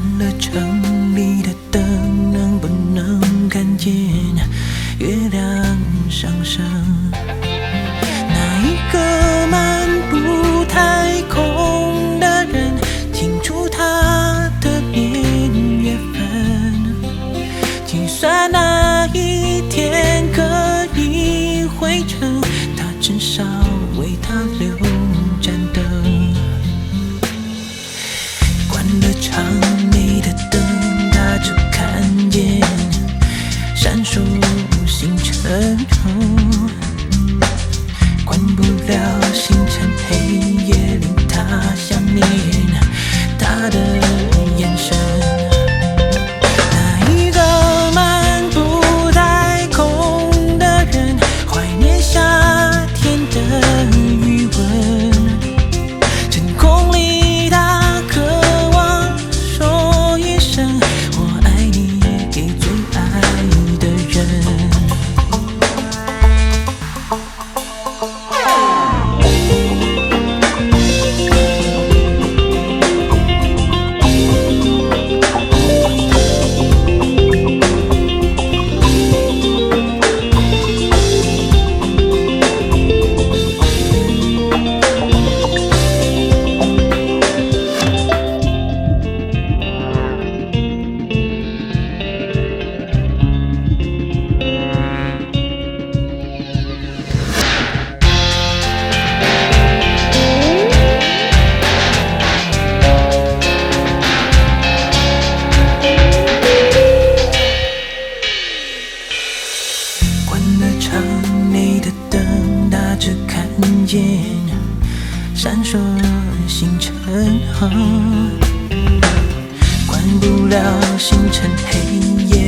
关了城里的灯，能不能看见月亮上升？那一个漫步太空的人，停住他的年月分，计算那一天可以回程，他至少为他留盏灯。关了城。城里的灯，打着看见闪烁星辰，关不了星辰黑夜。